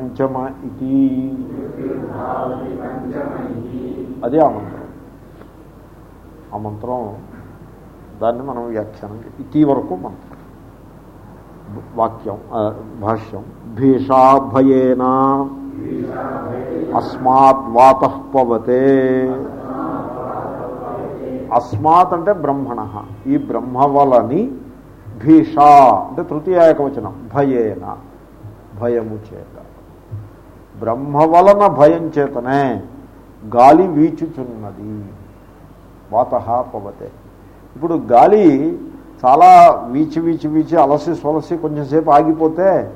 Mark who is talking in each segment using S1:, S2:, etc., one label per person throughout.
S1: పంచమ ఇది అదే ఆ మంత్రం. ఆ మంత్రం దాన్ని మనం వ్యాఖ్యానం ఇటీ వరకు మంత్రం. వాక్యం భాష్యం. భీషాభయేన అస్మాత్ వాత పవతే. అస్మాత్ అంటే బ్రహ్మణ. ఈ బ్రహ్మ వలని భీషా అంటే తృతీయ ఏకవచనం. భయేన. భయము చేత. బ్రహ్మ వలన భయం చేతనే గాలి వీచుచున్నది. వాత పవతే. ఇప్పుడు గాలి చాలా వీచి వీచి వీచి అలసి సొలసి కొంచెంసేపు ఆగిపోతే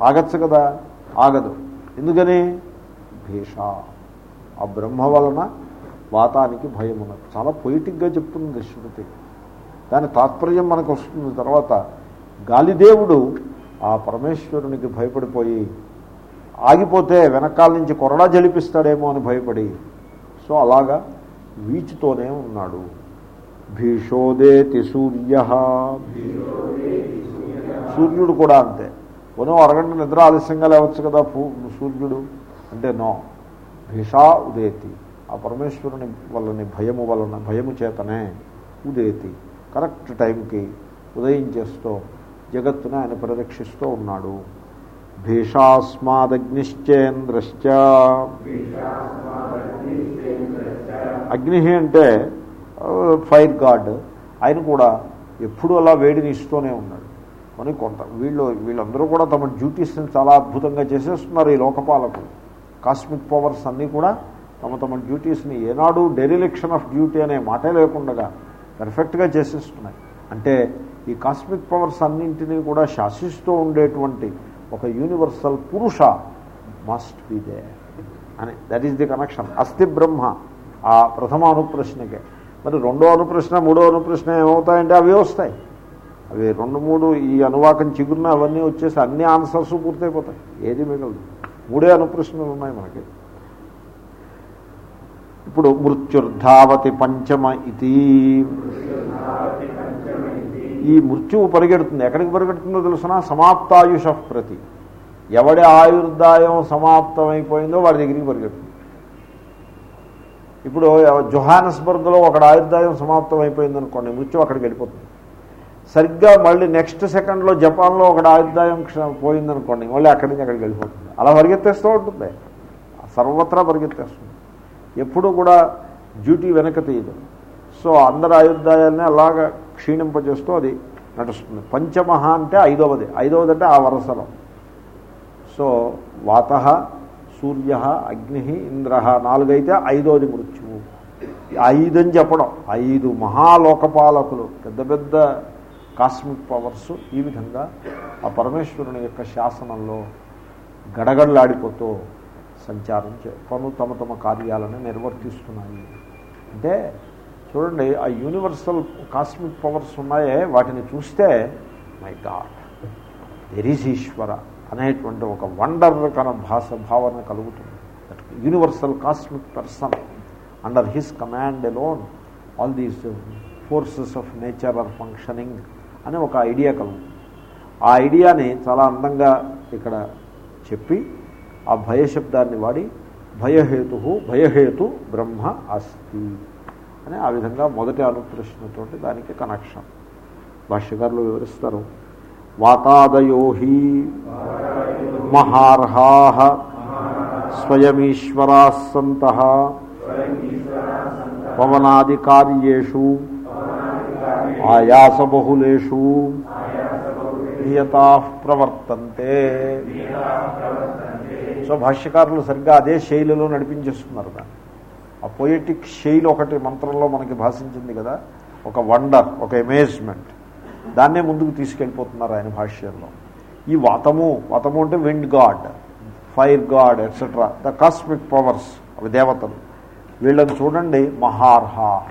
S1: ఆగచ్చు కదా? ఆగదు. ఎందుకని? భీష. ఆ బ్రహ్మ వలన వాతానికి భయం ఉన్నది చాలా పొయిటిక్గా చెప్తుంది శృతి. దాని తాత్పర్యం మనకు వస్తుంది. తర్వాత గాలిదేవుడు ఆ పరమేశ్వరునికి భయపడిపోయి ఆగిపోతే వెనకాల నుంచి కొరడా జలిపిస్తాడేమో అని భయపడి. సో అలాగా వీచుతోనే ఉన్నాడు. భీషోదేతి సూర్య. సూర్యుడు కూడా అంతే. పోనీ అరగంట నిద్ర ఆలస్యంగా లేవచ్చు కదా సూర్యుడు? అంటే నో. భీషా ఉదేతి. ఆ పరమేశ్వరుని వల్లని భయము వలన భయము చేతనే ఉదేతి. కరెక్ట్ టైంకి ఉదయించేస్తూ జగత్తును ఆయన పరిరక్షిస్తూ ఉన్నాడు. భీషాస్మాదగ్నిశ్చేంద్రశ్చ. అగ్ని అంటే ఫైర్ గాడ్ ఆయన కూడా ఎప్పుడు అలా వేడిని ఇస్తూనే ఉన్నాడు. అని కొంత వీళ్ళు వీళ్ళందరూ కూడా తమ డ్యూటీస్ని చాలా అద్భుతంగా చేసేస్తున్నారు ఈ లోకపాలకు కాస్మిక్ పవర్స్ అన్నీ కూడా తమ తమ డ్యూటీస్ని ఏనాడు డెరిలెక్షన్ ఆఫ్ డ్యూటీ అనే మాటే లేకుండా పర్ఫెక్ట్గా చేసేస్తున్నాయి. అంటే ఈ కాస్మిక్ పవర్స్ అన్నింటినీ కూడా శాసిస్తూ ఉండేటువంటి ఒక యూనివర్సల్ పురుష మస్ట్ బి దే అని దట్ ఈస్ ది కనెక్షన్ అస్థి బ్రహ్మ ఆ ప్రథమ అనుప్రశ్నకే. మరి రెండో అనుప్రశ్న మూడో అనుప్రశ్న ఏమవుతాయంటే అవి వస్తాయి. అవి రెండు మూడు ఈ అనువాకం చిగురున అవన్నీ వచ్చేసి అన్ని ఆన్సర్స్ పూర్తయిపోతాయి. ఏది మిగలదు. మూడే అనుప్రశ్నలు ఉన్నాయి మనకి. ఇప్పుడు మృత్యుర్ధావతి పంచమ ఇది ఈ మృత్యువు పరిగెడుతుంది. ఎక్కడికి పరిగెడుతుందో తెలుసిన? సమాప్తాయుష ప్రతి. ఎవడి ఆయుర్దాయం సమాప్తమైపోయిందో వాడి దగ్గరికి పరిగెడుతుంది. ఇప్పుడు జొహానస్బర్గ్లో ఒకడు ఆయుర్దాయం సమాప్తం అయిపోయింది అనుకోండి మృత్యు అక్కడికి వెళ్ళిపోతుంది. సరిగ్గా మళ్ళీ నెక్స్ట్ సెకండ్లో జపాన్లో ఒకటి ఆయుర్దాయం పోయిందనుకోండి మళ్ళీ అక్కడి నుంచి అక్కడికి వెళ్ళిపోతుంది. అలా పరిగెత్తేస్తూ ఉంటుంది. సర్వత్రా పరిగెత్తేస్తుంది. ఎప్పుడూ కూడా డ్యూటీ వెనక తీయదు. సో అందరి ఆయుర్దాయాన్ని అలాగా క్షీణింపజేస్తూ అది నడుస్తుంది. పంచమహ అంటే ఐదవది. ఐదవది అంటే ఆ వరసలో. సో వాత సూర్య అగ్ని ఇంద్ర నాలుగైతే ఐదోది మృత్యువు. ఐదని చెప్పడం. ఐదు మహాలోకపాలకులు. పెద్ద పెద్ద కాస్మిక్ పవర్స్ ఈ విధంగా ఆ పరమేశ్వరుని యొక్క శాసనంలో గడగడలాడిపోతూ సంచారం చే పను తమ తమ కార్యాలను నిర్వర్తిస్తున్నాయి. అంటే చూడండి ఆ యూనివర్సల్ కాస్మిక్ పవర్స్ ఉన్నాయే వాటిని చూస్తే my god there is Ishwara అనేటువంటి ఒక వండర్ కన భాష భావన కలుగుతుంది. Universal cosmic person under his command loan all these forces of nature are functioning అనే ఒక ఐడియా కలుగుతుంది. ఆ ఐడియాని చాలా అందంగా ఇక్కడ చెప్పి ఆ భయశబ్దాన్ని వాడి భయహేతు భయహేతు బ్రహ్మ అస్తి. అని ఆ విధంగా మొదటి అనుప్రశ్నతోటి దానికి కనెక్షన్ భాష్యకారులు వివరిస్తారు. వాతాదయో హి మహార్హా స్వయమీశ్వరా సంత పవనాది కార్యేషు ఆయాసబహులేషు నియతా ప్రవర్తంతే. సో భాష్యకారులు సరిగ్గా అదే శైలిలో నడిపించేస్తున్నారు దాన్ని. ఆ పొయిటిక్ శైలి ఒకటి మంత్రంలో మనకి భాషించింది కదా ఒక వండర్ ఒక ఎమేజ్మెంట్ దాన్నే ముందుకు తీసుకెళ్ళిపోతున్నారు ఆయన భాష్యంలో. ఈ వాతము వాతము అంటే wind god fire god etcetera the cosmic powers అవి దేవతలు. వీళ్ళని చూడండి మహార్హాహ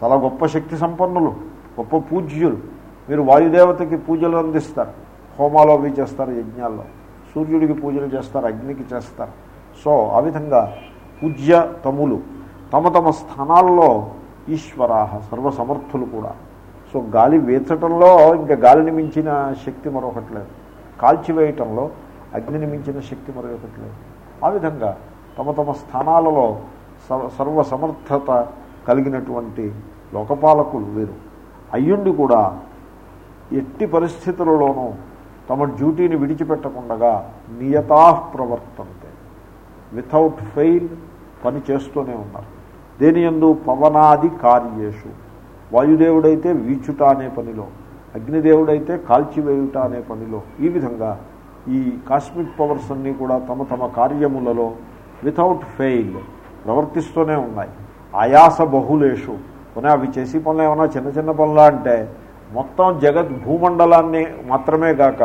S1: చాలా గొప్ప శక్తి సంపన్నులు గొప్ప పూజ్యులు. మీరు వాయుదేవతకి పూజలు అందిస్తారు హోమాలో అవి చేస్తారు యజ్ఞాల్లో. సూర్యుడికి పూజలు చేస్తారు అగ్నికి చేస్తారు. సో ఆ విధంగా పూజ్య తములు తమ తమ స్థానాల్లో ఈశ్వరాహ సర్వసమర్థులు కూడా. సో గాలి వేచటంలో ఇంకా గాలిని మించిన శక్తి మరొకటి లేదు. కాల్చివేయటంలో అగ్నిని మించిన శక్తి మరొకటి లేదు. ఆ విధంగా తమ తమ స్థానాలలో సర్వ సర్వసమర్థత కలిగినటువంటి లోకపాలకులు వీరు. అయ్యుండి కూడా ఎట్టి పరిస్థితులలోనూ తమ డ్యూటీని విడిచిపెట్టకుండా నియతా ప్రవర్తంతే. వితౌట్ ఫెయిల్ పని చేస్తూనే ఉన్నారు. దేని ఎందు? పవనాది కార్యేషు. వాయుదేవుడైతే వీచుట అనే పనిలో అగ్నిదేవుడైతే కాల్చివేయుట అనే పనిలో. ఈ విధంగా ఈ కాస్మిక్ పవర్స్ అన్నీ కూడా తమ తమ కార్యములలో వితౌట్ ఫెయిల్ ప్రవర్తిస్తూనే ఉన్నాయి. ఆయాస బహులేషు. కొన్ని అవి చేసి పనులు ఏమైనా చిన్న చిన్న పనులా అంటే మొత్తం జగత్ భూమండలాన్ని మాత్రమే కాక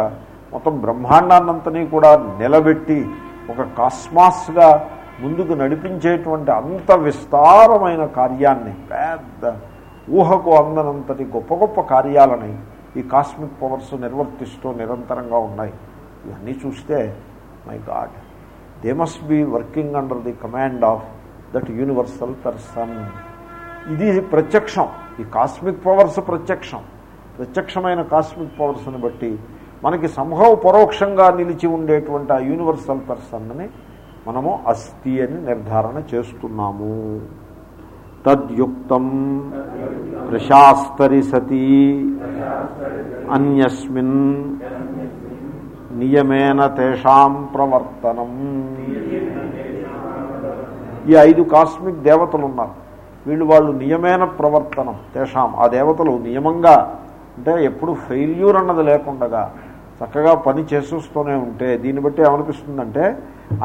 S1: మొత్తం బ్రహ్మాండాన్నంతని కూడా నిలబెట్టి ఒక కాస్మాస్గా ముందుకు నడిపించేటువంటి అంత విస్తారమైన కార్యాన్ని పెద్ద ఊహకు అందనంతటి గొప్ప గొప్ప కార్యాలని ఈ కాస్మిక్ పవర్స్ నిర్వర్తిస్తూ నిరంతరంగా ఉన్నాయి. ఇవన్నీ చూస్తే my god they must be working under the command of that universal person ఇది ప్రత్యక్షం ఈ కాస్మిక్ పవర్స్ ప్రత్యక్షం. ప్రత్యక్షమైన కాస్మిక్ పవర్స్ని బట్టి మనకి సంభవ పరోక్షంగా నిలిచి ఉండేటువంటి ఆ యూనివర్సల్ పర్సన్ని మనము అస్థి అని నిర్ధారణ చేస్తున్నాము. తద్యుక్తం ప్రశాస్తరి సతీ అన్యస్మిన్ నియమేన తేషాం ప్రవర్తనం. ఈ ఐదు కాస్మిక్ దేవతలు ఉన్నారు వీళ్ళు వాళ్ళు నియమైన ప్రవర్తనం తేషాం. ఆ దేవతలు నియమంగా అంటే ఎప్పుడు ఫెయిల్యూర్ అన్నది లేకుండగా చక్కగా పని చేసేస్తూనే ఉంటే దీన్ని బట్టి ఏమనిపిస్తుందంటే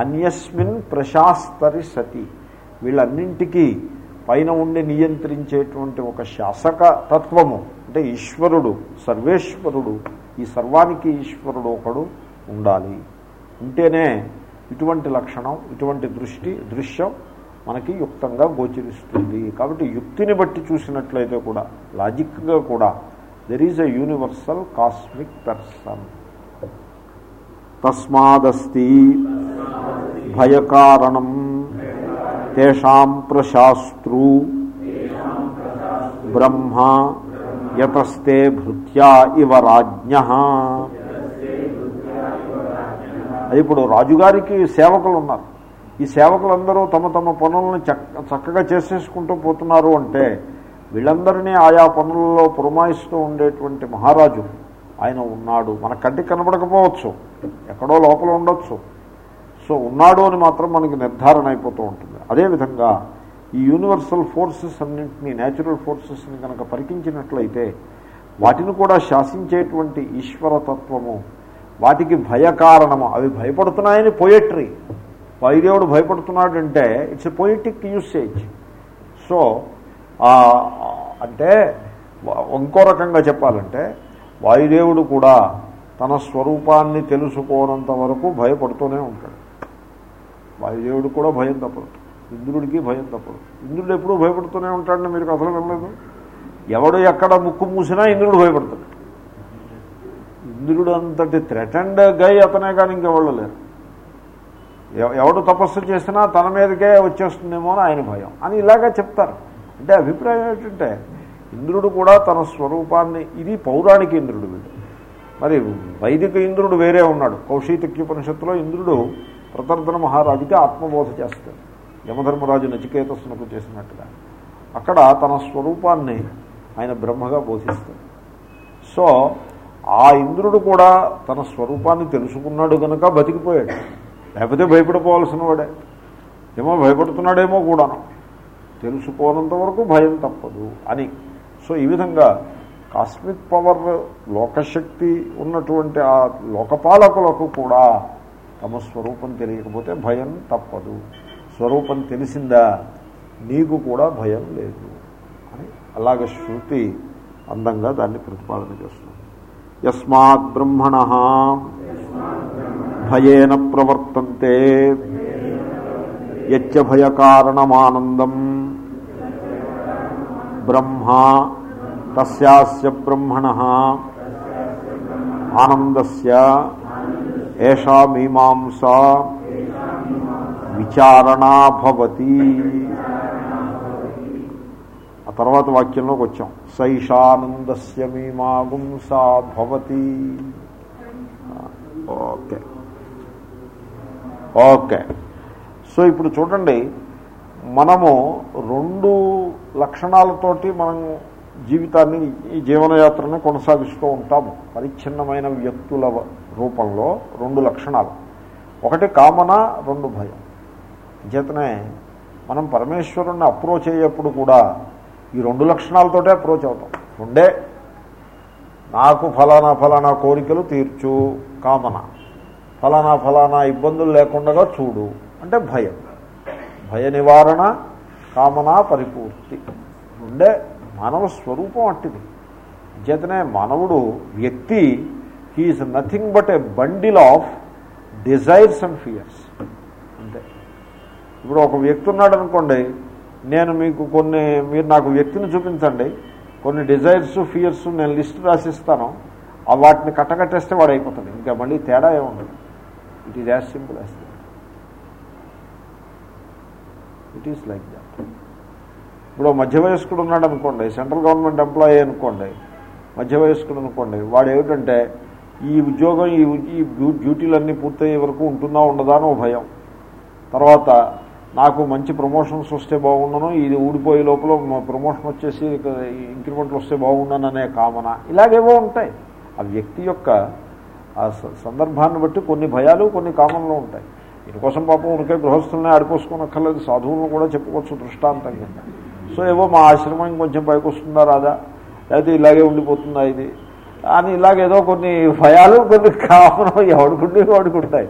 S1: అన్యస్మిన్ ప్రశాస్తరి సతి. వీళ్ళన్నింటికీ పైన ఉండి నియంత్రించేటువంటి ఒక శాసక తత్వము అంటే ఈశ్వరుడు సర్వేశ్వరుడు ఈ సర్వానికి ఈశ్వరుడు ఒకడు ఉండాలి. ఉంటేనే ఇటువంటి లక్షణం ఇటువంటి దృష్టి దృశ్యం మనకి యుక్తంగా గోచరిస్తుంది. కాబట్టి యుక్తిని బట్టి చూసినట్లయితే కూడా లాజిక్గా కూడా there is a universal cosmic person తస్మాదస్తి భయకారణం తేషాం ప్రశాస్త్రు బ్రహ్మ యతస్తే భృత్యా ఇవ రాజ్ఞ. అది ఇప్పుడు రాజుగారికి సేవకులు ఉన్నారు ఈ సేవకులందరూ తమ తమ పనులను చక్క చక్కగా చేసేసుకుంటూ పోతున్నారు అంటే వీళ్ళందరినీ ఆయా పనులలో పురమాయిస్తూ ఉండేటువంటి మహారాజు ఆయన ఉన్నాడు. మన కంటికి కనపడకపోవచ్చు ఎక్కడో లోపల ఉండొచ్చు. సో ఉన్నాడు అని మాత్రం మనకి నిర్ధారణ అయిపోతూ ఉంటుంది. అదేవిధంగా ఈ యూనివర్సల్ ఫోర్సెస్ అన్నింటినీ న్యాచురల్ ఫోర్సెస్ని కనుక పరికించినట్లయితే వాటిని కూడా శాసించేటువంటి ఈశ్వరతత్వము వాటికి భయ కారణము అవి భయపడుతున్నాయని పోయట్రీ వాయుదేవుడు భయపడుతున్నాడంటే it's a poetic usage so అంటే ఇంకో రకంగా చెప్పాలంటే వాయుదేవుడు కూడా తన స్వరూపాన్ని తెలుసుకోనంత వరకు భయపడుతూనే ఉంటాడు. వాయుదేవుడు కూడా భయం తప్పదు. ఇంద్రుడికి భయం తప్పదు. ఇంద్రుడు ఎప్పుడూ భయపడుతూనే ఉంటాడని మీరు అసలు వినలేదు? ఎవడు ఎక్కడ ముక్కు మూసినా ఇంద్రుడు భయపడతాడు. ఇంద్రుడు అంతటి థ్రెటండ్ గై అతనే కానీ ఇంకెవాళ్ళు లేరు. ఎవడు తపస్సు చేసినా తన మీదకే వచ్చేస్తుందేమో అని ఆయన భయం. అని ఇలాగా చెప్తారు. అంటే అభిప్రాయం ఏంటంటే ఇంద్రుడు కూడా తన స్వరూపాన్ని ఇది పౌరాణిక ఇంద్రుడు వీడు. మరి వైదిక ఇంద్రుడు వేరే ఉన్నాడు. కౌశీతక్యోపనిషత్తులో ఇంద్రుడు ప్రతర్ధన మహారాజుకి ఆత్మబోధ చేస్తాడు. యమధర్మరాజు నచికేతస్సునకు చేసినట్టుగా. అక్కడ తన స్వరూపాన్ని ఆయన బ్రహ్మగా బోధిస్తాడు. సో ఆ ఇంద్రుడు కూడా తన స్వరూపాన్ని తెలుసుకున్నాడు కనుక బతికిపోయాడు. లేకపోతే భయపడిపోవాల్సిన వాడే. ఏమో భయపడుతున్నాడేమో కూడాను. తెలుసుకోనంత వరకు భయం తప్పదు అని సో ఈ విధంగా కాస్మిక్ పవర్ లోకశక్తి ఉన్నటువంటి ఆ లోకపాలకులకు కూడా తమ స్వరూపం తెలియకపోతే భయం తప్పదు. స్వరూపం తెలిసిందా? నీకు కూడా భయం లేదు. అని అలాగ శృతి అందంగా దాన్ని ప్రతిపాదన చేస్తుంది. యస్మాత్ బ్రహ్మణ భయేన ప్రవర్తంతే. యచ్చ భయకారణమానందం బ్రహ్మ తస్యాస్య బ్రహ్మణ ఆనందస్య ఏషా మీమాంసా విచారణాభవతి ఆ తర్వాత వాక్యంలోకి వచ్చాం. సైషానందస్య మీమాగుంసా భవతి. ఓకే. ఓకే. సో ఇప్పుడు చూడండి మనము రెండు లక్షణాలతోటి మనం జీవితాన్ని ఈ జీవనయాత్రని కొనసాగిస్తూ ఉంటాము. పరిచ్ఛిన్నమైన వ్యక్తుల రూపంలో రెండు లక్షణాలు. ఒకటి కామన రెండు భయం. చేతనే మనం పరమేశ్వరుణ్ణి అప్రోచ్ అయ్యేప్పుడు కూడా ఈ రెండు లక్షణాలతోటే అప్రోచ్ అవుతాం. రెండే. నాకు ఫలానా ఫలానా కోరికలు తీర్చు కామన. ఫలానా ఫలానా ఇబ్బందులు లేకుండా చూడు. అంటే భయం. భయ నివారణ కామనా పరిపూర్తి. ఉండే మానవ స్వరూపం అట్టిది. చేతనే మానవుడు వ్యక్తి he is nothing but a bundle of desires and fears అంతే. ఇప్పుడు ఒక వ్యక్తి ఉన్నాడు అనుకోండి నేను మీకు కొన్ని మీరు నాకు వ్యక్తిని చూపించండి కొన్ని డిజైర్స్ ఫియర్స్ నేను లిస్ట్ రాసిస్తాను వాటిని కట్టకట్టేస్తే వాడు అయిపోతుంది ఇంకా మళ్ళీ తేడా ఏముండదు. It is as simple as it is like that ఇప్పుడు మధ్య వయస్కుడు ఉన్నాడు అనుకోండి సెంట్రల్ గవర్నమెంట్ ఎంప్లాయీ అనుకోండి మధ్య వయస్కుడు అనుకోండి వాడు ఏమిటంటే ఈ ఉద్యోగం ఈ ఈ డ్యూటీలన్నీ పూర్తయ్యే వరకు ఉంటుందా ఉండదా అని భయం. తర్వాత నాకు మంచి ప్రమోషన్స్ వస్తే బాగుండను ఇది ఊడిపోయే లోపల ప్రమోషన్ వచ్చేసి ఇంక్రిమెంట్లు వస్తే బాగుండను అనే కామన. ఇలాగేవో ఉంటాయి. ఆ వ్యక్తి యొక్క ఆ సందర్భాన్ని బట్టి కొన్ని భయాలు కొన్ని కామన్లు ఉంటాయి. దీనికోసం పాపం ఉనికే గృహస్థులనే ఆడిపోసుకోనక్కర్లేదు. సాధువులను కూడా చెప్పుకోవచ్చు దృష్టాంతం కింద సో ఏవో మా ఆశ్రమం కొంచెం పైకి వస్తుందా రాదా? లేకపోతే ఇలాగే ఉండిపోతుందా ఇది? అని ఇలాగేదో కొన్ని భయాలు కొన్ని కామనం ఎవడుకుంటే వాడుకుంటాయి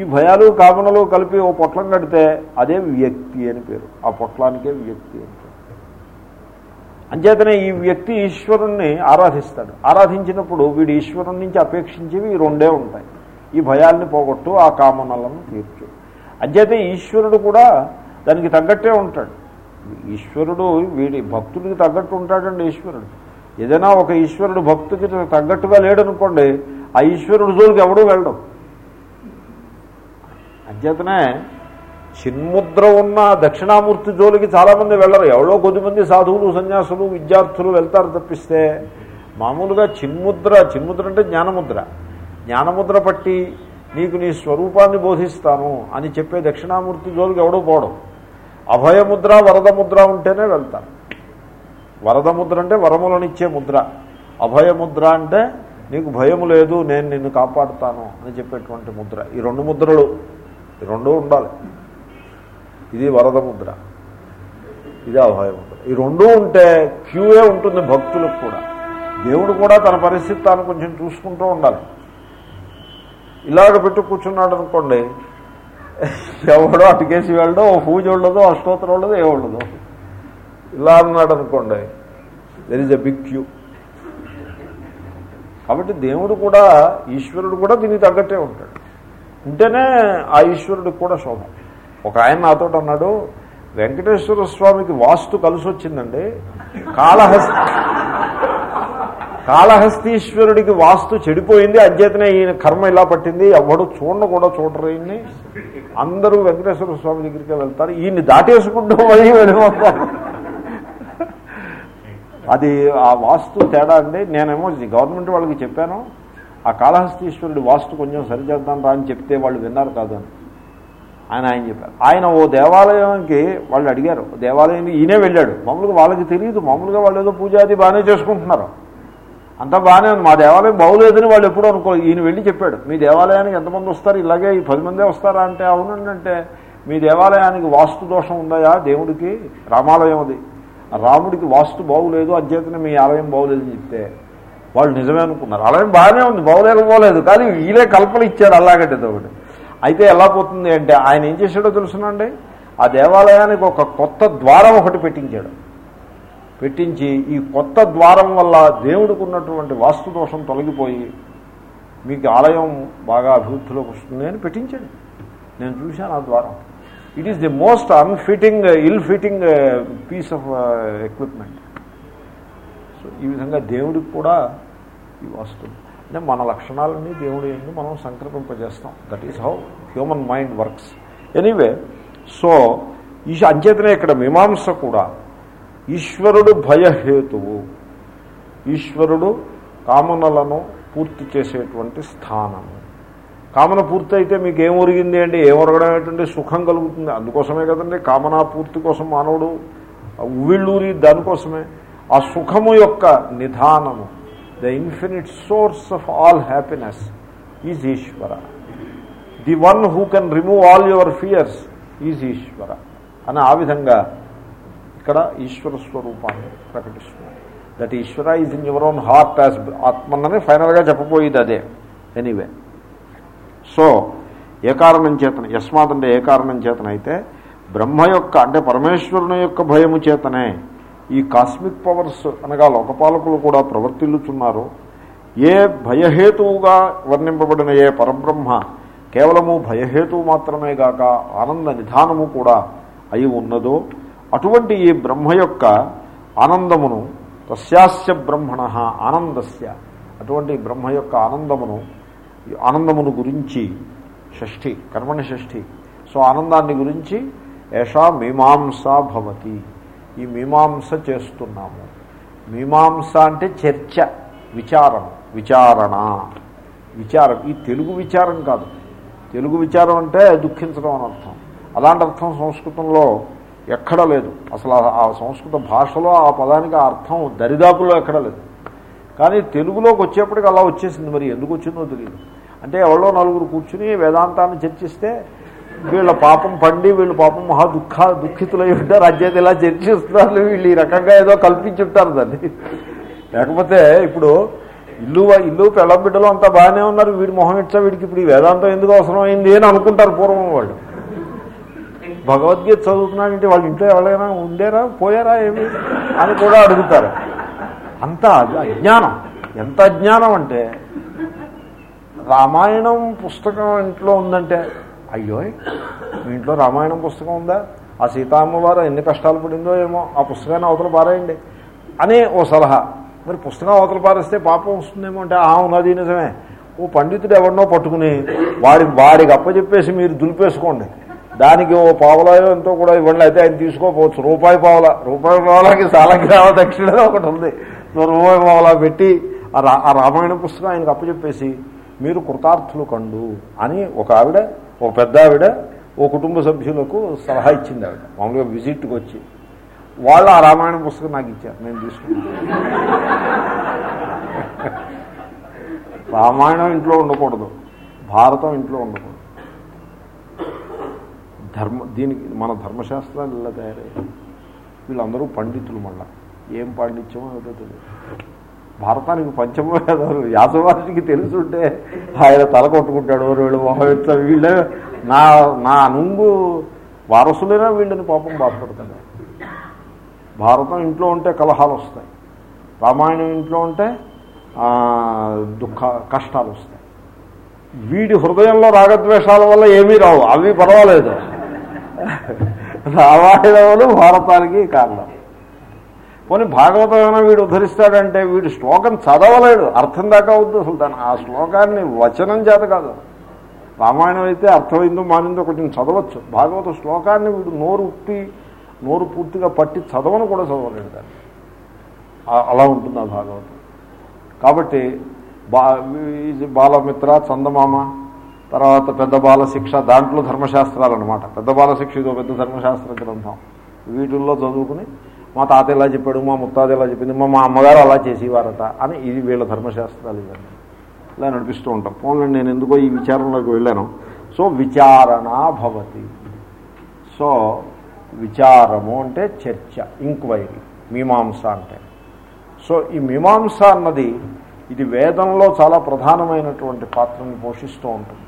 S1: ఈ భయాలు కామనలు కలిపి ఓ పొట్లం కడితే అదే వ్యక్తి అని పేరు. ఆ పొట్లానికే వ్యక్తి అని పేరు. అంచేతనే ఈ వ్యక్తి ఈశ్వరుణ్ణి ఆరాధిస్తాడు. ఆరాధించినప్పుడు వీడు ఈశ్వరుని నుంచి అపేక్షించేవి ఈ రెండే ఉంటాయి. ఈ భయాల్ని పోగొట్టు ఆ కామనలను తీర్చు. అంచేతే ఈశ్వరుడు కూడా దానికి తగ్గట్టే ఉంటాడు. ఈశ్వరుడు వీడి భక్తుడికి తగ్గట్టు ఉంటాడండి ఈశ్వరుడు. ఏదైనా ఒక ఈశ్వరుడు భక్తుకి తగ్గట్టుగా లేడనుకోండి ఆ ఈశ్వరుడు జోలికి ఎవడూ వెళ్ళడం. అంచేతనే చిన్ముద్ర ఉన్న దక్షిణామూర్తి జోలికి చాలామంది వెళ్ళరు. ఎవరో కొద్దిమంది సాధువులు సన్యాసులు విద్యార్థులు వెళ్తారు తప్పిస్తే మామూలుగా చిన్ముద్ర చిన్ముద్ర అంటే జ్ఞానముద్ర. జ్ఞానముద్ర పట్టి నీకు నీ స్వరూపాన్ని బోధిస్తాను అని చెప్పే దక్షిణామూర్తి జోలికి ఎవడో పోవడం అభయముద్ర వరదముద్ర ఉంటేనే వెళ్తారు. వరదముద్ర అంటే వరములనిచ్చే ముద్ర. అభయముద్ర అంటే నీకు భయము లేదు నేను నిన్ను కాపాడుతాను అని చెప్పేటువంటి ముద్ర. ఈ రెండు ముద్రలు ఈ రెండు ఉండాలి. ఇది వరద ముద్ర ఇది అభయముద్ర. ఈ రెండు ఉంటే క్యూఏ ఉంటుంది భక్తులకు కూడా. దేవుడు కూడా తన పరిస్థితి తాను కొంచెం చూసుకుంటూ ఉండాలి. ఇలాగ పెట్టు కూర్చున్నాడు అనుకోండి ఎవడో అటుకేసి వెళ్ళడం ఓ పూజ ఉండదు అష్టోత్తరం ఉండదు ఏ ఉండదు. ఇలా అన్నాడు అనుకోండి there is a big queue కాబట్టి దేవుడు కూడా ఈశ్వరుడు కూడా దీనికి తగ్గట్టే ఉంటాడు. ఉంటేనే ఆ ఈశ్వరుడికి కూడా శోభ. ఒక ఆయన నాతో అన్నాడు వెంకటేశ్వర స్వామికి వాస్తు కలిసి వచ్చిందండి కాళహస్తి కాళహస్తీశ్వరుడికి వాస్తు చెడిపోయింది అధ్యతనే ఈయన కర్మ ఇలా పట్టింది ఎవడు చూడను కూడా చూడరు ఈయన్ని. అందరూ వెంకటేశ్వర స్వామి దగ్గరికి వెళ్తారు. ఈయన్ని దాటేసుకుంటూ మళ్ళీ వెళ్ళిపోతారు. అది ఆ వాస్తు తేడా అండి. నేనేమో గవర్నమెంట్ వాళ్ళకి చెప్పాను ఆ కాళహస్తీశ్వరుడి వాస్తు కొంచెం సరిచేద్దాం రా అని చెప్తే వాళ్ళు విన్నారు కాదు అని. ఆయన ఆయన చెప్పారు. ఆయన ఓ దేవాలయానికి వాళ్ళు అడిగారు దేవాలయానికి ఈయనే వెళ్ళాడు. మామూలుగా వాళ్ళకి తెలియదు. మామూలుగా వాళ్ళు ఏదో పూజాది బాగానే చేసుకుంటున్నారు. అంతా బాగానే ఉంది. మా దేవాలయం బాగులేదని వాళ్ళు ఎప్పుడూ అనుకో ఈయన వెళ్ళి చెప్పాడు మీ దేవాలయానికి ఎంతమంది వస్తారు? ఇలాగే ఈ పది మందే వస్తారా? అంటే అవునంటే మీ దేవాలయానికి వాస్తు దోషం ఉందాయా? దేవుడికి? రామాలయం అది. రాముడికి వాస్తు బాగులేదు అధ్యతనే మీ ఆలయం బాగులేదని చెప్తే వాళ్ళు నిజమే అనుకున్నారు. ఆలయం బాగానే ఉంది బాగులేకపోలేదు కానీ వీళ్ళే కల్పన ఇచ్చాడు అలాగంటే ఒకటి. అయితే ఎలా పోతుంది అంటే ఆయన ఏం చేశాడో తెలుసునండి? ఆ దేవాలయానికి ఒక కొత్త ద్వారం ఒకటి పెట్టించాడు. పెట్టించి ఈ కొత్త ద్వారం వల్ల దేవుడికి ఉన్నటువంటి వాస్తు దోషం తొలగిపోయి మీకు ఆలయం బాగా అభివృద్ధిలోకి వస్తుంది అని పెట్టించాడు. నేను చూశాను ఆ ద్వారం. It is the most unfitting ill fitting piece of equipment so ఈ విధంగా దేవుడికి కూడా ఈ వాస్తు. అంటే మన లక్షణాలన్నీ దేవుడు ఏంటి మనం సంకల్పింపజేస్తాం. That is how human mind works anyway so ఈ అంచేతనే ఇక్కడ మీమాంస కూడా ఈశ్వరుడు భయహేతువు. ఈశ్వరుడు కామనలను పూర్తి చేసేటువంటి స్థానము. కామన పూర్తి అయితే మీకు ఏం ఒరిగింది అండి? ఏం ఒరగడం ఏంటంటే సుఖం కలుగుతుంది. అందుకోసమే కదండి కామనా పూర్తి కోసం మానవుడు ఉవ్విళ్ళూరి దానికోసమే. ఆ సుఖము యొక్క నిధానము the infinite source of all happiness is Ishwara. The one who can remove all your fears is Ishwara. అని ఆ విధంగా ఇక్కడ ఈశ్వర స్వరూపాన్ని ప్రకటిస్తుంది. That Ishwara is in your own heart as ఆత్మన్నని ఫైనల్గా చెప్పబోయేది అదే. ఎనీవే సో ఏ కారణం చేతన యస్మాత్ అంటే ఏ కారణం చేతనైతే బ్రహ్మ యొక్క అంటే పరమేశ్వరుని యొక్క భయము చేతనే ఈ కాస్మిక్ పవర్స్ అనగా లోకపాలకులు కూడా ప్రవర్తిల్లుతున్నారు ఏ భయహేతువుగా వర్ణింపబడిన ఏ పరబ్రహ్మ కేవలము భయహేతువు మాత్రమే గాక ఆనంద నిధానము కూడా అయి ఉన్నదో అటువంటి ఈ బ్రహ్మ యొక్క ఆనందమును తస్యాస్య బ్రహ్మణ ఆనందస్య. అటువంటి బ్రహ్మ యొక్క ఆనందమును ఆనందమును గురించి షష్ఠి కర్మణ షష్ఠి. సో ఆనందాన్ని గురించి ఏషా మీమాంస భవతి. ఈ మీమాంస చేస్తున్నాము. మీమాంస అంటే చర్చ విచారం విచారణ. విచారం ఈ తెలుగు విచారం కాదు. తెలుగు విచారం అంటే దుఃఖించడం అని అర్థం. అలాంటి అర్థం సంస్కృతంలో ఎక్కడ లేదు. అసలు ఆ- సంస్కృత భాషలో ఆ పదానికి అర్థం దరిదాపుల్లో ఎక్కడ లేదు. కానీ తెలుగులోకి వచ్చేప్పటికి అలా వచ్చేసింది. మరి ఎందుకు వచ్చిందో తెలియదు. అంటే ఎవరో నలుగురు కూర్చుని వేదాంతాన్ని చర్చిస్తే వీళ్ళ పాపం పండి వీళ్ళు పాపం మహా దుఃఖ దుఃఖితులై ఉంటారు. అధ్యత ఇలా చర్చిస్తున్నారు వీళ్ళు ఈ రకంగా ఏదో కల్పించుంటారు దాన్ని. లేకపోతే ఇప్పుడు ఇల్లు ఇల్లు పెళ్ళం బిడ్డలు అంతా బాగానే ఉన్నారు. వీడి మొహం ఇచ్చా వీడికి ఇప్పుడు ఈ వేదాంతం ఎందుకు అవసరం అయింది అని అనుకుంటారు పూర్వం వాళ్ళు. భగవద్గీత చదువుతున్నాడంటే వాళ్ళ ఇంట్లో ఎవరైనా ఉండేరా పోయారా ఏమి? అని కూడా అడుగుతారు. అంత అజ్ఞానం. ఎంత అజ్ఞానం అంటే రామాయణం పుస్తకం ఇంట్లో ఉందంటే అయ్యో మీ ఇంట్లో రామాయణం పుస్తకం ఉందా? ఆ సీతామ్మవారు ఎన్ని కష్టాలు పడిందో ఏమో ఆ పుస్తకాన్ని అవతల పారేయండి. అనే ఓ సలహా. మరి పుస్తకం అవతల పారేస్తే పాపం వస్తుందేమో అంటే ఆ ఉన్నది నిజమే. ఓ పండితుడు ఎవరినో పట్టుకుని వాడి వాడికి అప్పచెప్పేసి మీరు దులిపేసుకోండి. దానికి ఓ పావులాయో ఎంతో కూడా ఇవ్వండి. అయితే ఆయన తీసుకోపోవచ్చు. రూపాయి పావలా. రూపాయి పావలాకి సాలగ్రామ దక్షిణ ఒకటి ఉంది. నువ్వు రూపాయి పావులా పెట్టి ఆ రా ఆ రామాయణ పుస్తకం ఆయనకు అప్పచెప్పేసి మీరు కృతార్థులు కండు అని ఒక ఆవిడ ఒక పెద్ద ఆవిడ ఓ కుటుంబ సభ్యులకు సలహా ఇచ్చింది ఆవిడ. మామూలుగా విజిట్కి వచ్చి వాళ్ళు ఆ రామాయణ పుస్తకం నాకు ఇచ్చారు. నేను తీసుకున్నాను. రామాయణం ఇంట్లో ఉండకూడదు. భారతం ఇంట్లో ఉండకూడదు. ధర్మ దీనికి మన ధర్మశాస్త్రాలు ఇలా తయారయ్యాయి? వీళ్ళందరూ పండితులు మళ్ళా. ఏం పాండిత్యమో ఏదో తెలియదు. భారతానికి పంచమ వేదాలు యాసవాసికి తెలుసుంటే ఆయన తల కొట్టుకుంటాడు. వీళ్ళు మహావిత్త వీళ్ళే? నా నా నుంగు వారసులైనా వీళ్ళని పాపం బాధపడతాడు భారతం ఇంట్లో ఉంటే కలహాలు వస్తాయి. రామాయణం ఇంట్లో ఉంటే దుఃఖ కష్టాలు వస్తాయి. వీడి హృదయంలో రాగద్వేషాల వల్ల ఏమీ రావు. అవి పర్వాలేదు. రామాయణములు భారతానికి కారణం. పోనీ భాగవతమైనా వీడు ఉద్ధరిస్తాడంటే వీడు శ్లోకం చదవలేడు. అర్థం దాకా వద్దు అసలు తను ఆ శ్లోకాన్ని వచనం చేత కాదు. రామాయణం అయితే అర్థమైందో మానిందో కొంచెం చదవచ్చు. భాగవత శ్లోకాన్ని వీడు నోరు ఉప్పి నోరు పూర్తిగా పట్టి చదవను కూడా చదవలేడు దాన్ని. అలా ఉంటుంది ఆ భాగవతం. కాబట్టి బా బాలమిత్ర చందమామ తర్వాత పెద్ద బాల శిక్ష దాంట్లో ధర్మశాస్త్రాలు అనమాట పెద్ద బాల శిక్ష ఇదో పెద్ద ధర్మశాస్త్ర గ్రంథం. వీటిల్లో చదువుకుని మా తాత ఇలా చెప్పాడు మా ముత్తాత ఇలా చెప్పింది మా మా అమ్మగారు అలా చేసేవారట అని ఇది వీళ్ళ ధర్మశాస్త్రాలు ఇవన్నీ. ఇలా నడిపిస్తూ ఉంటాం. పోన్లండి నేను ఎందుకో ఈ విచారంలోకి వెళ్ళాను. సో విచారణ భవతి. సో విచారము అంటే చర్చ ఇంక్వైరీ మీమాంస అంటే. సో ఈ మీమాంస అన్నది ఇది వేదంలో చాలా ప్రధానమైనటువంటి పాత్రను పోషిస్తూ ఉంటుంది.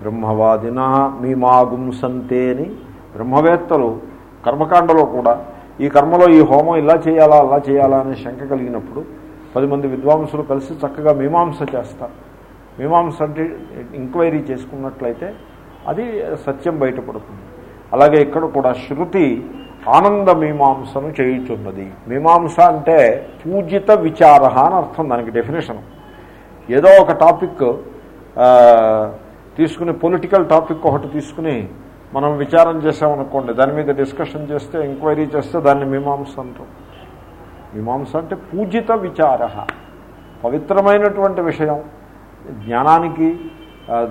S1: బ్రహ్మవాదిన మీమాగుంసంతే అని బ్రహ్మవేత్తలు కర్మకాండలో కూడా ఈ కర్మలో ఈ హోమం ఇలా చేయాలా అలా చేయాలా అనే శంక కలిగినప్పుడు పది మంది విద్వాంసులు కలిసి చక్కగా మీమాంస చేస్తారు. మీమాంస అంటే ఎంక్వైరీ చేసుకున్నట్లయితే అది సత్యం బయటపడుతుంది. అలాగే ఇక్కడ కూడా శృతి ఆనంద మీమాంసను చేయుచున్నది. మీమాంస అంటే పూజిత విచార అని అర్థం దానికి డెఫినేషన్. ఏదో ఒక టాపిక్ తీసుకుని పొలిటికల్ టాపిక్ ఒకటి తీసుకుని మనం విచారం చేసామనుకోండి దాని మీద డిస్కషన్ చేస్తే ఎంక్వైరీ చేస్తే దాన్ని మీమాంస అంటాం. మీమాంస అంటే పూజిత విచార పవిత్రమైనటువంటి విషయం. జ్ఞానానికి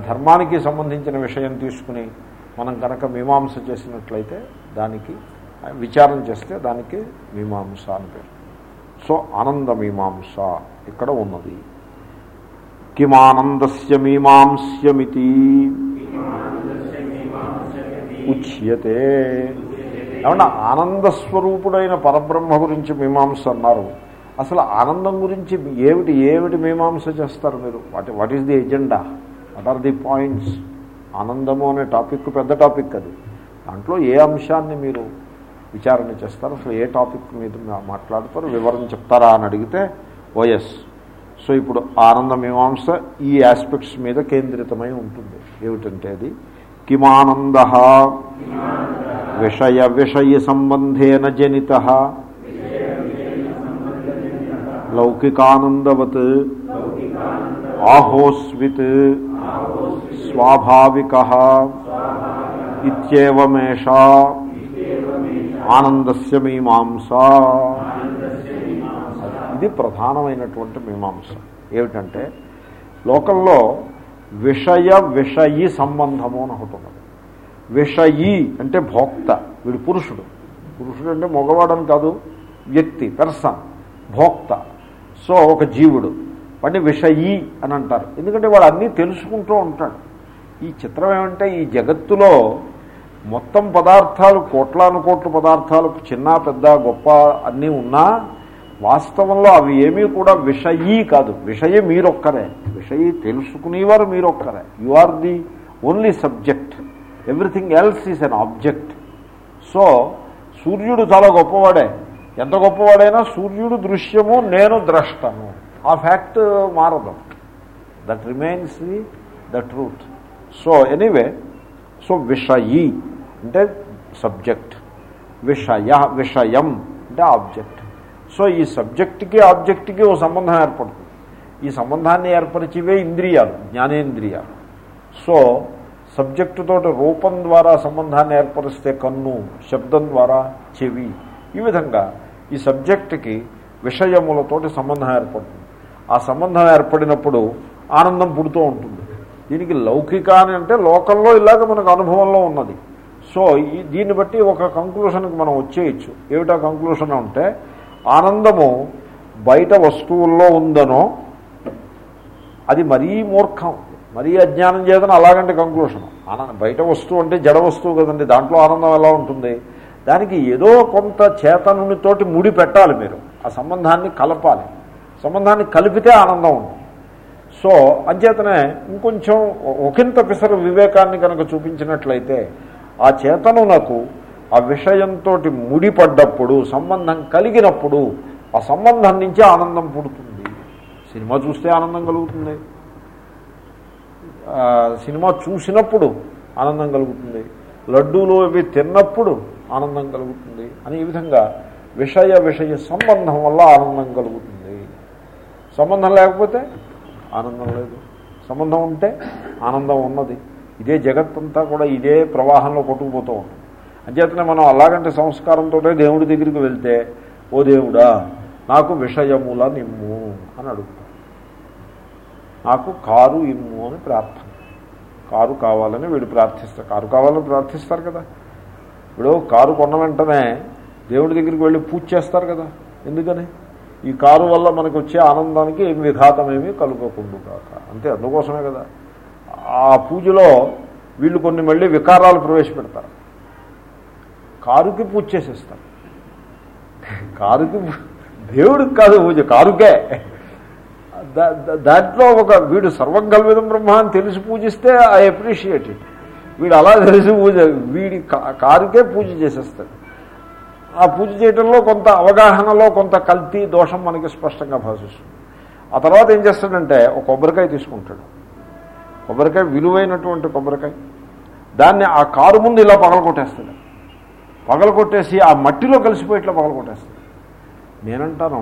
S1: ధర్మానికి సంబంధించిన విషయం తీసుకుని మనం కనుక మీమాంస చేసినట్లయితే దానికి విచారం చేస్తే దానికి మీమాంస అని పేరు. సో ఆనంద మీమాంస ఇక్కడ ఉన్నది. కిమానందస్య మీమాంస్యమితి ఉచ్యతే ఏమన్నా ఆనందస్వరూపుడైన పరబ్రహ్మ గురించి మీమాంస అన్నారు. అసలు ఆనందం గురించి ఏమిటి ఏమిటి మీమాంస చేస్తారు మీరు? What what is the agenda what are the points ఆనందము అనే టాపిక్ పెద్ద టాపిక్ అది. దాంట్లో ఏ అంశాన్ని మీరు విచారణ చేస్తారు? అసలు ఏ టాపిక్ మీద మాట్లాడతారు? వివరణ చెప్తారా అని అడిగితే ఓఎస్ సో ఇప్పుడు ఆనంద మీమాంస ఈ ఆస్పెక్ట్స్ మీద కేంద్రితమై ఉంటుంది. ఏమిటంటే అది? కిమానంద. విషయ విషయ సంబంధేన జనిత. లౌకికానందవత్. ఆహోస్విత్. స్వాభావిక. ఇత్యేవమేష. ఆనందస్య మీమాంసా. అది ప్రధానమైనటువంటి మీమాంస. ఏమిటంటే లోకంలో విషయ విషయి సంబంధము అని ఒకటి ఉన్నది. విషయి అంటే భోక్త వీడు పురుషుడు. పురుషుడు అంటే మగవాడని కాదు వ్యక్తి పెర్సన్ భోక్త. సో ఒక జీవుడు. వాడిని విషయి అని అంటారు. ఎందుకంటే వాడు అన్నీ తెలుసుకుంటూ ఉంటాడు. ఈ చిత్రం ఏమంటే ఈ జగత్తులో మొత్తం పదార్థాలు కోట్లాను కోట్ల పదార్థాలు చిన్న పెద్ద గొప్ప అన్నీ ఉన్నా వాస్తవంలో అవి ఏమీ కూడా విషయీ కాదు. విషయ మీరొక్కరే. విషయీ తెలుసుకునేవారు మీరొక్కరే. You are the only subject everything else is an object so సూర్యుడు చాలా గొప్పవాడే. ఎంత గొప్పవాడైనా సూర్యుడు దృశ్యము నేను ద్రష్టను ఆ ఫ్యాక్ట్ మారదు. That remains the the truth so anyway so విషయీ అంటే సబ్జెక్ట్ విషయ విషయం అంటే ఆబ్జెక్ట్ సో ఈ సబ్జెక్ట్కి ఆబ్జెక్ట్కి ఓ సంబంధం ఏర్పడుతుంది. ఈ సంబంధాన్ని ఏర్పరిచేవే ఇంద్రియాలు జ్ఞానేంద్రియాలు. సో సబ్జెక్టుతో రూపం ద్వారా సంబంధాన్ని ఏర్పరిస్తే కన్ను శబ్దం ద్వారా చెవి. ఈ విధంగా ఈ సబ్జెక్టుకి విషయములతోటి సంబంధం ఏర్పడుతుంది. ఆ సంబంధం ఏర్పడినప్పుడు ఆనందం పుడుతూ ఉంటుంది. దీనికి లౌకిక అని అంటే లోకంలో ఇలాగ మనకు అనుభవంలో ఉన్నది. సో ఈ దీన్ని బట్టి ఒక కంక్లూషన్కి మనం వచ్చేయచ్చు. ఏమిటా కంక్లూషన్ అంటే ఆనందము బయట వస్తువుల్లో ఉందనో అది మరీ మూర్ఖం మరీ అజ్ఞానం చేతను అలాగంటే కంక్లూషన్ ఆనందం బయట వస్తువు అంటే జడ వస్తువు కదండి దాంట్లో ఆనందం ఎలా ఉంటుంది? దానికి ఏదో కొంత చేతనునితోటి ముడి పెట్టాలి మీరు. ఆ సంబంధాన్ని కలపాలి. సంబంధాన్ని కలిపితే ఆనందం ఉంటుంది సో అంచేతనే ఇంకొంచెం ఒకంత పిసరు వివేకాన్ని కనుక చూపించినట్లయితే ఆ చేతను నాకు ఆ విషయంతో ముడిపడ్డప్పుడు సంబంధం కలిగినప్పుడు ఆ సంబంధం నుంచే ఆనందం పుడుతుంది. సినిమా చూస్తే ఆనందం కలుగుతుంది. సినిమా చూసినప్పుడు ఆనందం కలుగుతుంది. లడ్డూలు అవి తిన్నప్పుడు ఆనందం కలుగుతుంది. అని ఈ విధంగా విషయ విషయ సంబంధం వల్ల ఆనందం కలుగుతుంది. సంబంధం లేకపోతే ఆనందం లేదు. సంబంధం ఉంటే ఆనందం ఉన్నది. ఇదే జగత్తంతా కూడా ఇదే ప్రవాహంలో కొట్టుకుపోతూ ఉంటుంది. అంచేతనే మనం అలాగంటే సంస్కారంతో దేవుడి దగ్గరికి వెళ్తే ఓ దేవుడా నాకు విషయముల నిమ్ము అని అడుగుతాం. నాకు కారు ఇమ్ము అని ప్రార్థన. కారు కావాలని వీడు ప్రార్థిస్తారు కారు కావాలని ప్రార్థిస్తారు కదా. ఇప్పుడు కారు కొన్న వెంటనే దేవుడి దగ్గరికి వెళ్ళి పూజ చేస్తారు కదా. ఎందుకని? ఈ కారు వల్ల మనకు వచ్చే ఆనందానికి ఏమి విఘాతమేమి కలుగకుండా కాక. అంతే అందుకోసమే కదా. ఆ పూజలో వీళ్ళు కొన్ని మళ్ళీ వికారాలు ప్రవేశపెడతారు. కారుకి పూజ చేసేస్తారు కారుకి దేవుడికి కాదు పూజ కారుకే. దా- దాంట్లో ఒక వీడు సర్వగల్విదం బ్రహ్మ అని తెలిసి పూజిస్తే ఐ అప్రిషియేట్ ఇట్. వీడు అలా తెలిసి పూజ వీడి కారుకే పూజ చేసేస్తాడు. ఆ పూజ చేయడంలో కొంత అవగాహనలో కొంత కల్తీ దోషం మనకి స్పష్టంగా భాషిస్తుంది ఆ తర్వాత ఏం చేస్తాడంటే ఒక కొబ్బరికాయ తీసుకుంటాడు. కొబ్బరికాయ విలువైనటువంటి కొబ్బరికాయ. దాన్ని ఆ కారు ముందు ఇలా పగలగొట్టేస్తాడు. పగలగొట్టేసి ఆ మట్టిలో కలిసిపోయి ఇట్లా పగలగొట్టేస్తాడు నేనంటాను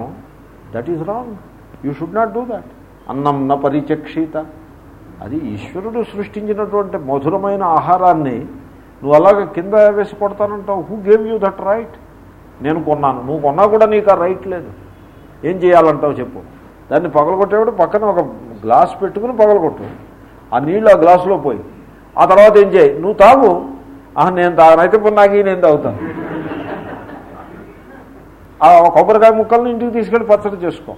S1: that is wrong you should not do that అన్నం న పరిచక్షిత. అది ఈశ్వరుడు సృష్టించినటువంటి మధురమైన ఆహారాన్ని నువ్వు అలాగ కింద వేసి కొడతానంటావు. Who gave you that right నేను కొన్నాను. నువ్వు కొన్నా కూడా నీకు ఆ రైట్ లేదు. ఏం చేయాలంటావు చెప్పు. దాన్ని పగలగొట్టేవాడు పక్కన ఒక గ్లాస్ పెట్టుకుని పగలగొట్టు ఆ నీళ్ళు ఆ గ్లాసులో పోయి. ఆ తర్వాత ఏం చేయి? నువ్వు తాగు. నేను తాగనైతే ఇప్పుడు నాకు ఈ నేను తాగుతాను. ఆ కొబ్బరికాయ ముక్కల్ని ఇంటికి తీసుకెళ్ళి పచ్చడి చేసుకో.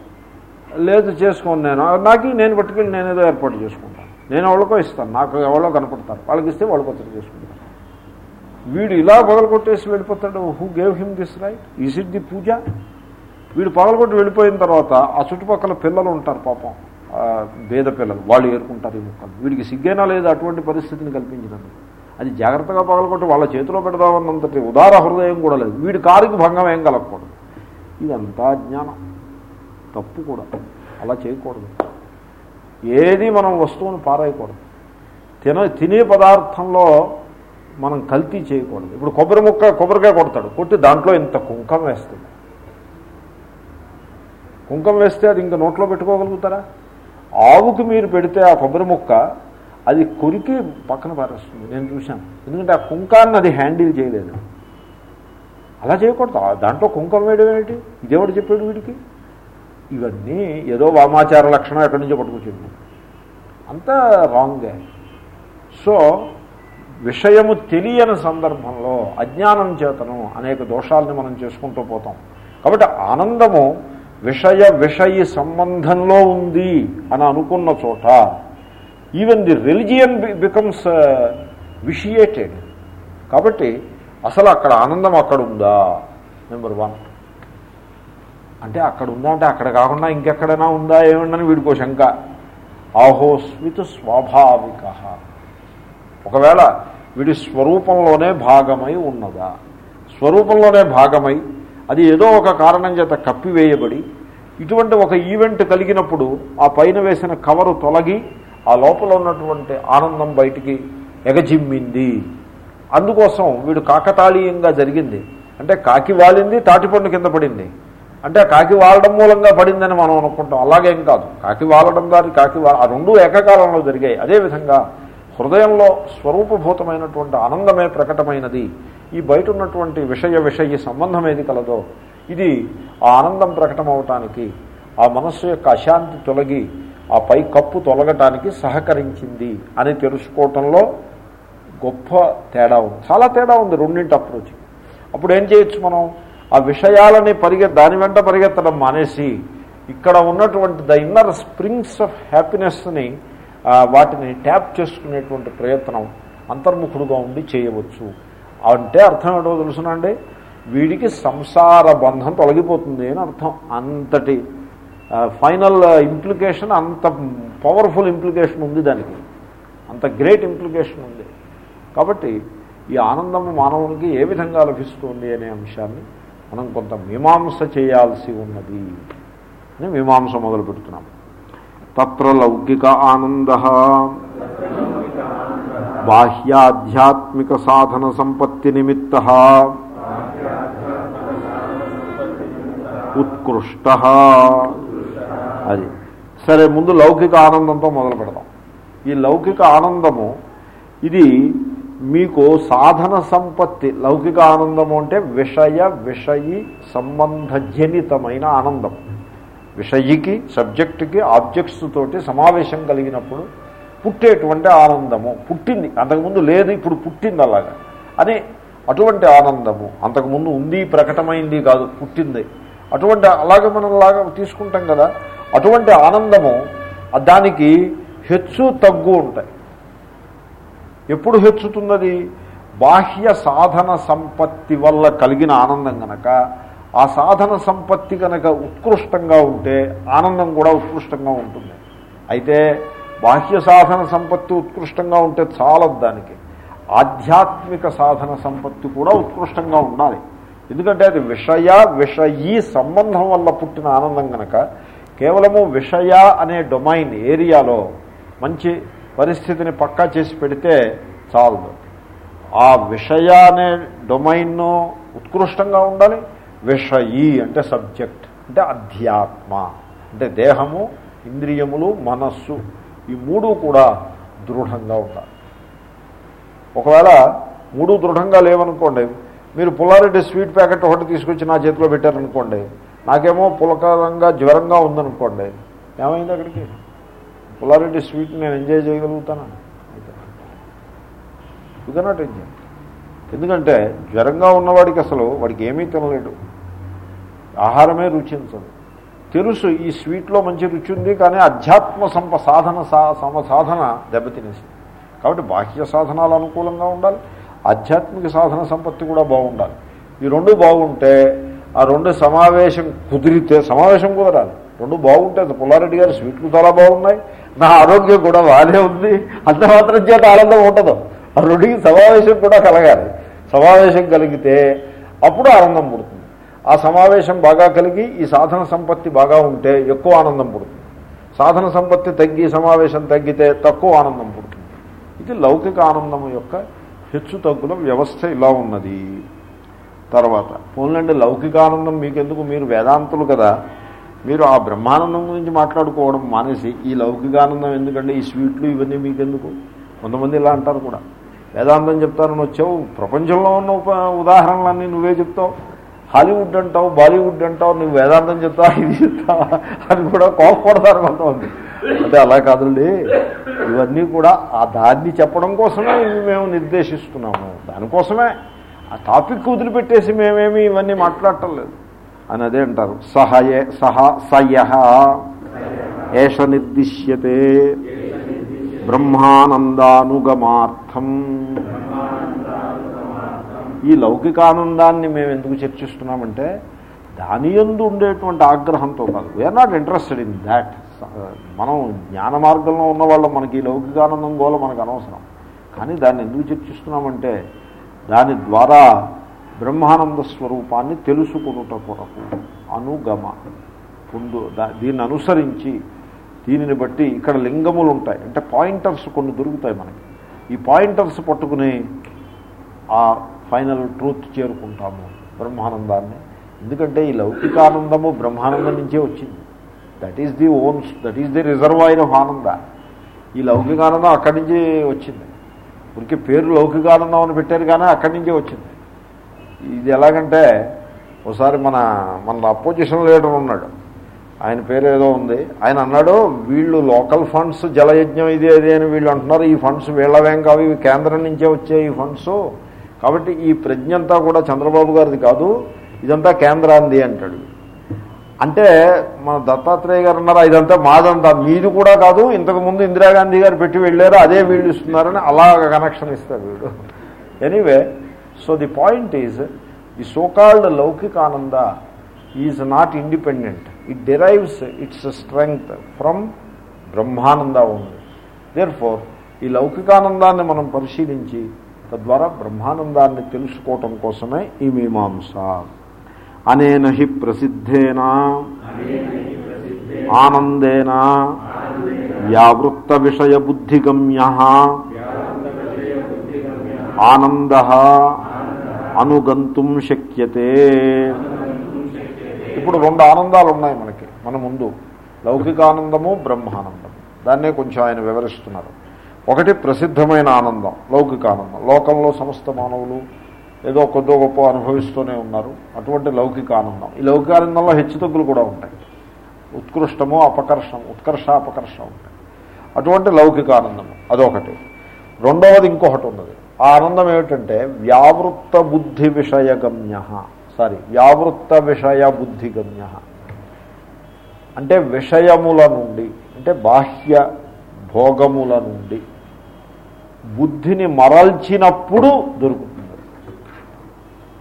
S1: లేదు చేసుకోను నేను. నాకు నేను పట్టుకెళ్ళి నేను ఏదో ఏర్పాటు చేసుకుంటాను. నేను ఎవరికో ఇస్తాను. నాకు ఎవరో కనపడతారు. వాళ్ళకి ఇస్తే వాళ్ళు పచ్చడి చేసుకుంటారు. వీడు ఇలా పగలగొట్టేసి వెళ్ళిపోతాడు. Who gave him this right is it the puja? వీడు పగలగొట్టి వెళ్ళిపోయిన తర్వాత ఆ చుట్టుపక్కల పిల్లలు ఉంటారు పాపం. బేద పిల్లలు. వాళ్ళు ఏరుకుంటారు ఈ ముక్కలు. వీడికి సిగ్గైనా లేదు అటువంటి పరిస్థితిని కల్పించినందుకు. అది జాగ్రత్తగా పగలకొట్టి వాళ్ళ చేతిలో పెడదామన్నంతటి ఉదార హృదయం కూడా లేదు. వీడి కారుకి భంగం ఏం కలగకూడదు. ఇదంతా జ్ఞానం. తప్పు కూడా. అలా చేయకూడదు. ఏది మనం వస్తువును పారేయకూడదు. తిన తినే పదార్థంలో మనం కల్తీ చేయకూడదు. ఇప్పుడు కొబ్బరి ముక్క కొబ్బరికాయ కొడతాడు. కొట్టి దాంట్లో ఇంత కుంకం వేస్తుంది కుంకం వేస్తే అది ఇంకా నోట్లో పెట్టుకోగలుగుతారా? ఆవుకి మీరు పెడితే ఆ కొబ్బరి ముక్క అది కొరికి పక్కన పారేస్తుంది. నేను చూశాను. ఎందుకంటే ఆ కుంకాన్ని అది హ్యాండిల్ చేయలేదు. అలా చేయకూడదు. దాంట్లో కుంకం వేయడం ఏంటి ఇదేవాడు చెప్పాడు వీడికి? ఇవన్నీ ఏదో వామాచార లక్షణం ఎక్కడి నుంచో పట్టుకొచ్చింది. అంతా రాంగే సో విషయము తెలియని సందర్భంలో అజ్ఞానం చేతను అనేక దోషాలని మనం చేసుకుంటూ పోతాం. కాబట్టి ఆనందము విషయ విషయ సంబంధంలో ఉంది అని అనుకున్న చోట even the religion becomes vitiated కాబట్టి అసలు అక్కడ ఆనందం అక్కడ ఉందా? నెంబర్ వన్ అంటే అక్కడ ఉందా అంటే అక్కడ కాకుండా ఇంకెక్కడైనా ఉందా ఏముందని వీడికో శంక. ఆహోస్మిత స్వాభావిక. ఒకవేళ వీడి స్వరూపంలోనే భాగమై ఉన్నదా? స్వరూపంలోనే భాగమై అది ఏదో ఒక కారణం చేత కప్పివేయబడి ఇటువంటి ఒక ఈవెంట్ కలిగినప్పుడు ఆ పైన వేసిన కవరు తొలగి ఆ లోపల ఉన్నటువంటి ఆనందం బయటికి ఎగజిమ్మింది. అందుకోసం వీడు కాకతాళీయంగా జరిగింది. అంటే కాకి వాలింది తాటిపండు కింద పడింది. అంటే కాకి వాలడం మూలంగా పడిందని మనం అనుకుంటాం. అలాగేం కాదు. కాకి వాలడం దాని కాకి ఆ రెండు ఏకకాలంలో జరిగాయి. అదేవిధంగా హృదయంలో స్వరూపభూతమైనటువంటి ఆనందమే ప్రకటమైనది. ఈ బయట ఉన్నటువంటి విషయ విషయ సంబంధం ఏది కలదో ఇది ఆ ఆనందం ప్రకటమవటానికి ఆ మనస్సు యొక్క అశాంతి తొలగి ఆ పై కప్పు తొలగటానికి సహకరించింది అని తెలుసుకోవటంలో గొప్ప తేడా ఉంది. చాలా తేడా ఉంది రెండింటి అప్రోచ్ అప్పుడు ఏం చేయొచ్చు మనం? ఆ విషయాలని పరిగె దాని వెంట పరిగెత్తడం మానేసి ఇక్కడ ఉన్నటువంటి ద ఇన్నర్ స్ప్రింగ్స్ ఆఫ్ హ్యాపీనెస్ని వాటిని ట్యాప్ చేసుకునేటువంటి ప్రయత్నం అంతర్ముఖుడుగా ఉండి చేయవచ్చు. అంటే అర్థం ఏంటో తెలుసునండి? వీడికి సంసార బంధం తొలగిపోతుంది అని అర్థం. అంతటి ఫైనల్ ఇంప్లికేషన్ అంత పవర్ఫుల్ ఇంప్లికేషన్ ఉంది దానికి. అంత గ్రేట్ ఇంప్లికేషన్ ఉంది. కాబట్టి ఈ ఆనందము మానవునికి ఏ విధంగా లభిస్తుంది అనే అంశాన్ని మనం కొంత మీమాంస చేయాల్సి ఉన్నది అని మీమాంస మొదలు పెడుతున్నాం. తత్ర లౌకిక ఆనంద బాహ్యాధ్యాత్మిక సాధన సంపత్తి నిమిత్త ఉత్కృష్ట అది. సరే ముందు లౌకిక ఆనందంతో మొదలు పెడదాం. ఈ లౌకిక ఆనందము ఇది మీకు సాధన సంపత్తి. లౌకిక ఆనందము అంటే విషయ విషయి సంబంధజనితమైన ఆనందం. విషయికి సబ్జెక్టుకి ఆబ్జెక్ట్స్ తోటి సమావేశం కలిగినప్పుడు పుట్టేటువంటి ఆనందము. పుట్టింది. అంతకుముందు లేదు ఇప్పుడు పుట్టింది అలాగా. అని అటువంటి ఆనందము. అంతకుముందు ఉంది ప్రకటమైంది కాదు పుట్టింది. అటువంటి అలాగే మనం లాగా తీసుకుంటాం కదా. అటువంటి ఆనందము దానికి హెచ్చు తగ్గు ఉంటాయి. ఎప్పుడు హెచ్చుతున్నది? బాహ్య సాధన సంపత్తి వల్ల కలిగిన ఆనందం గనక ఆ సాధన సంపత్తి కనుక ఉత్కృష్టంగా ఉంటే ఆనందం కూడా ఉత్కృష్టంగా ఉంటుంది. అయితే బాహ్య సాధన సంపత్తి ఉత్కృష్టంగా ఉంటే చాలదు దానికి. ఆధ్యాత్మిక సాధన సంపత్తి కూడా ఉత్కృష్టంగా ఉండాలి. ఎందుకంటే అది విషయ విషయీ సంబంధం వల్ల పుట్టిన ఆనందం కనుక కేవలము విషయ అనే డొమైన్ ఏరియాలో మంచి పరిస్థితిని పక్కా చేసి పెడితే చాలదు. ఆ విషయ అనే డొమైన్ ఉత్కృష్టంగా ఉండాలి. విషయీ అంటే సబ్జెక్ట్ అంటే అధ్యాత్మ అంటే దేహము ఇంద్రియములు మనస్సు ఈ మూడు కూడా దృఢంగా ఉండాలి. ఒకవేళ మూడు దృఢంగా లేవనుకోండి మీరు పుల్లారెడ్డి స్వీట్ ప్యాకెట్ ఒకటి తీసుకొచ్చి నా చేతిలో పెట్టారనుకోండి నాకేమో పులకరంగా జ్వరంగా ఉందనుకోండి. ఏమైంది అక్కడికి? పుల్లారెడ్డి స్వీట్ నేను ఎంజాయ్ చేయగలుగుతానా? యూ కెనాట్ ఎంజాయ్ ఎందుకంటే జ్వరంగా ఉన్నవాడికి అసలు వాడికి ఏమీ తినలేడు. ఆహారమే రుచించదు. తెలుసు ఈ స్వీట్లో మంచి రుచి ఉంది కానీ అధ్యాత్మ సంప సాధన సా- సమ సాధన దెబ్బతినేసింది కాబట్టి బాహ్య సాధనాలు అనుకూలంగా ఉండాలి. ఆధ్యాత్మిక సాధన సంపత్తి కూడా బాగుండాలి. ఈ రెండు బాగుంటే ఆ రెండు సమావేశం కుదిరితే సమావేశం కుదరాలి. రెండు బాగుంటే పుల్లారెడ్డి గారి స్వీట్లు చాలా బాగున్నాయి. నా ఆరోగ్యం కూడా బాగానే ఉంది. అంత మాత్రం చేత ఆనందం ఉండదు. ఆ రెండుకి సమావేశం కూడా కలగాలి. సమావేశం కలిగితే అప్పుడు ఆనందం పుడుతుంది. ఆ సమావేశం బాగా కలిగి ఈ సాధన సంపత్తి బాగా ఉంటే ఎక్కువ ఆనందం పుడుతుంది. సాధన సంపత్తి తగ్గి సమావేశం తగ్గితే తక్కువ ఆనందం పుడుతుంది. ఇది లౌకిక ఆనందం యొక్క హెచ్చు తగ్గుల వ్యవస్థ ఇలా ఉన్నది. తర్వాత పోన్లండి లౌకికానందం మీకెందుకు? మీరు వేదాంతులు కదా. మీరు ఆ బ్రహ్మానందం గురించి మాట్లాడుకోవడం మానేసి ఈ లౌకికానందం ఎందుకంటే ఈ స్వీట్లు ఇవన్నీ మీకెందుకు? కొంతమంది ఇలా అంటారు కూడా. వేదాంతం చెప్తారని వచ్చావు. ప్రపంచంలో ఉన్న ఉప ఉదాహరణలన్నీ నువ్వే చెప్తావు. హాలీవుడ్ అంటావు బాలీవుడ్ అంటావు నువ్వు వేదాంతం చెప్తావు ఇది చెప్తావా అని కూడా కోపడతారు కొంతమంది. అంటే అలా కాదండి ఇవన్నీ కూడా ఆ దాన్ని చెప్పడం కోసమే ఇవి మేము నిర్దేశిస్తున్నాము. దానికోసమే. ఆ టాపిక్ వదిలిపెట్టేసి మేమేమి ఇవన్నీ మాట్లాడటం లేదు. అని అదే అంటారు. సహయే సహ సయ ఏష నిర్దిశ్యతే. బ్రహ్మానందానుగమార్థం. ఈ లౌకికానందాన్ని మేము ఎందుకు చర్చిస్తున్నామంటే దాని ఎందు ఉండేటువంటి ఆగ్రహంతో కాదు. We are not interested in that మనం జ్ఞాన మార్గంలో ఉన్న వాళ్ళం మనకి ఈ లౌకికానందం గోల మనకు అనవసరం. కానీ దాన్ని ఎందుకు చర్చిస్తున్నామంటే దాని ద్వారా బ్రహ్మానంద స్వరూపాన్ని తెలుసుకునుట కొరకు. అనుగమ. పొందు దీన్ని అనుసరించి దీనిని బట్టి ఇక్కడ లింగములు ఉంటాయి. అంటే పాయింటర్స్ కొన్ని దొరుకుతాయి మనకి. ఈ పాయింటర్స్ పట్టుకుని ఆ ఫైనల్ ట్రూత్ చేరుకుంటాము బ్రహ్మానందాన్ని. ఎందుకంటే ఈ లౌకికానందము బ్రహ్మానందం నుంచే వచ్చింది. That is the ones that is the reservoir of ananda. ఈ లౌకికానందం అక్కడి నుంచి వచ్చింది. ఉనికి పేరు లౌకికానందం అని పెట్టారు కానీ అక్కడి నుంచే వచ్చింది. ఇది ఎలాగంటే ఒకసారి మన మన అపోజిషన్ లీడర్ ఉన్నాడు. ఆయన పేరు ఏదో ఉంది. ఆయన అన్నాడు వీళ్ళు లోకల్ ఫండ్స్ జలయజ్ఞం ఇది అది అని వీళ్ళు అంటున్నారు. ఈ ఫండ్స్ వీళ్ళవేం కావు ఇవి కేంద్రం నుంచే వచ్చే ఈ ఫండ్స్ కాబట్టి ఈ ప్రజ్ఞంతా కూడా చంద్రబాబు గారిది కాదు ఇదంతా కేంద్రాంది అంటాడు. అంటే మన దత్తాత్రేయ గారు ఉన్నారు ఇదంతా మాదంతా. మీది కూడా కాదు ఇంతకుముందు ఇందిరాగాంధీ గారు పెట్టి వెళ్ళారు అదే వీళ్ళు ఇస్తున్నారని అలాగ కనెక్షన్ ఇస్తారు వీడు. Anyway so the point is the so called laukikananda is not independent it derives its strength from brahmananda ఉంది. దేర్ ఫోర్ ఈ లౌకికానందాన్ని మనం పరిశీలించి తద్వారా బ్రహ్మానందాన్ని తెలుసుకోవటం కోసమే ఈ మీమాంస. అనేన హి ప్రసిద్ధేన? ఆనందేన? వ్యావృత్త విషయ బుద్ధిగమ్య ఆనంద? అనుగంతుం శక్యతే? ఇప్పుడు రెండు ఆనందాలు ఉన్నాయి మనకి మన ముందు. లౌకికానందము బ్రహ్మానందము. దాన్నే కొంచెం ఆయన వివరిస్తున్నారు. ఒకటి ప్రసిద్ధమైన ఆనందం లౌకికానందం. లోకంలో సమస్త మానవులు ఏదో కొద్దో గొప్ప అనుభవిస్తూనే ఉన్నారు. అటువంటి లౌకిక ఆనందం. ఈ లౌకిక ఆనందంలో హెచ్చుతగ్గులు కూడా ఉంటాయి. ఉత్కృష్టము అపకర్షం ఉత్కర్ష అపకర్ష ఉంటాయి. అటువంటి లౌకిక ఆనందము అదొకటి. రెండవది ఇంకొకటి ఉన్నది. ఆ ఆనందం ఏమిటంటే వ్యావృత్త బుద్ధి విషయగమ్య. సారీ వ్యావృత్త విషయ బుద్ధిగమ్య అంటే విషయముల నుండి అంటే బాహ్య భోగముల నుండి బుద్ధిని మరల్చినప్పుడు దొరుకుతుంది.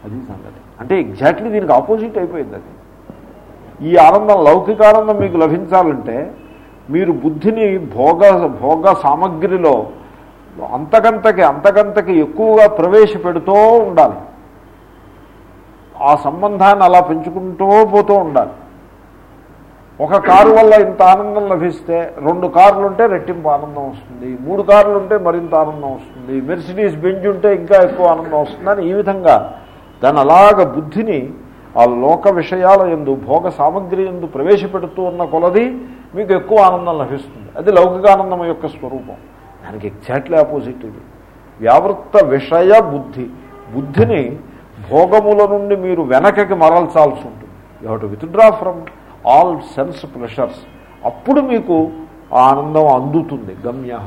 S1: అది. సంగతి అంటే ఎగ్జాక్ట్లీ దీనికి ఆపోజిట్ అయిపోయింది అది. ఈ ఆనందం లౌకిక ఆనందం మీకు లభించాలంటే మీరు బుద్ధిని భోగ భోగ సామగ్రిలో అంతకంతకి అంతకంతకి ఎక్కువగా ప్రవేశపెడుతూ ఉండాలి. ఆ సంబంధాన్ని అలా పెంచుకుంటూ పోతూ ఉండాలి. ఒక కారు వల్ల ఇంత ఆనందం లభిస్తే రెండు కార్లు ఉంటే రెట్టింపు ఆనందం వస్తుంది మూడు కార్లు ఉంటే మరింత ఆనందం వస్తుంది మెర్సిడీస్ బెంజ్ ఉంటే ఇంకా ఎక్కువ ఆనందం వస్తుందని ఈ విధంగా దాని అలాగ బుద్ధిని ఆ లోక విషయాల ఎందు భోగ సామగ్రి ఎందు ప్రవేశపెడుతూ ఉన్న కొలది మీకు ఎక్కువ ఆనందం లభిస్తుంది. అది లౌకికానందం యొక్క స్వరూపం. దానికి ఎగ్జాక్ట్లీ ఆపోజిట్ ఇది. వ్యావృత్త విషయ బుద్ధి. బుద్ధిని భోగముల నుండి మీరు వెనకకి మరల్చాల్సి ఉంటుంది. You have to withdraw from all sense pressures అప్పుడు మీకు ఆ ఆనందం అందుతుంది. గమ్య.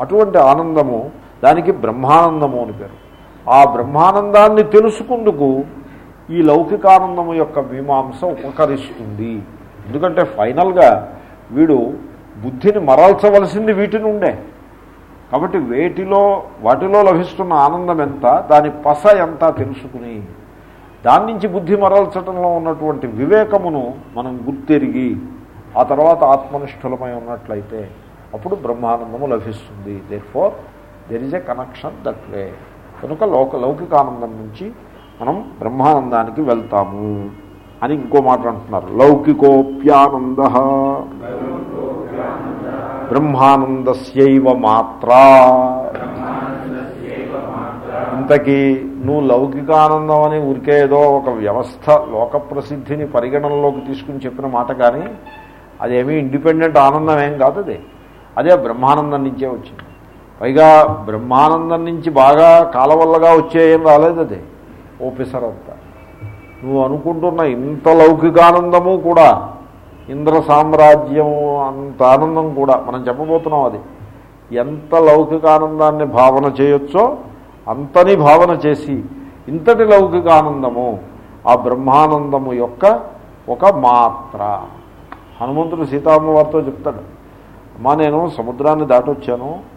S1: అటువంటి ఆనందము దానికి బ్రహ్మానందము అని పేరు. ఆ బ్రహ్మానందాన్ని తెలుసుకుందుకు ఈ లౌకికానందము యొక్క మీమాంస ఉపకరిస్తుంది. ఎందుకంటే ఫైనల్గా వీడు బుద్ధిని మరల్చవలసింది వీటి నుండే కాబట్టి వేటిలో వాటిలో లభిస్తున్న ఆనందం ఎంత దాని పస ఎంత తెలుసుకుని దాని నుంచి బుద్ధి మరల్చటంలో ఉన్నటువంటి వివేకమును మనం గుర్తెరిగి ఆ తర్వాత ఆత్మనిష్ఠులమై ఉన్నట్లయితే అప్పుడు బ్రహ్మానందము లభిస్తుంది. Therefore there is a connection that way కనుక లోక లౌకికానందం నుంచి మనం బ్రహ్మానందానికి వెళ్తాము అని ఇంకో మాట అంటున్నారు. లౌకికోప్యానంద. బ్రహ్మానందస్యవ మాత్రా. ఇంతకీ నువ్వు లౌకికానందం అని ఊరికే ఏదో ఒక వ్యవస్థ లోక ప్రసిద్ధిని పరిగణనలోకి తీసుకుని చెప్పిన మాట కానీ అదేమీ ఇండిపెండెంట్ ఆనందం ఏం కాదు అది. అదే బ్రహ్మానందం నుంచే వచ్చింది. పైగా బ్రహ్మానందం నుంచి బాగా కాలవల్లగా వచ్చే ఏం రాలేదు అది. ఓపెసర్ అంతా. నువ్వు అనుకుంటున్న ఇంత లౌకికానందము కూడా ఇంద్ర సామ్రాజ్యం అంత ఆనందం కూడా మనం చెప్పబోతున్నాం అది. ఎంత లౌకికానందాన్ని భావన చేయొచ్చో అంతని భావన చేసి ఇంతటి లౌకికానందము ఆ బ్రహ్మానందము యొక్క ఒక మాత్ర. హనుమంతుడు సీతామ్మవారితో చెప్తాడు అమ్మా నేను సముద్రాన్ని దాటొచ్చాను.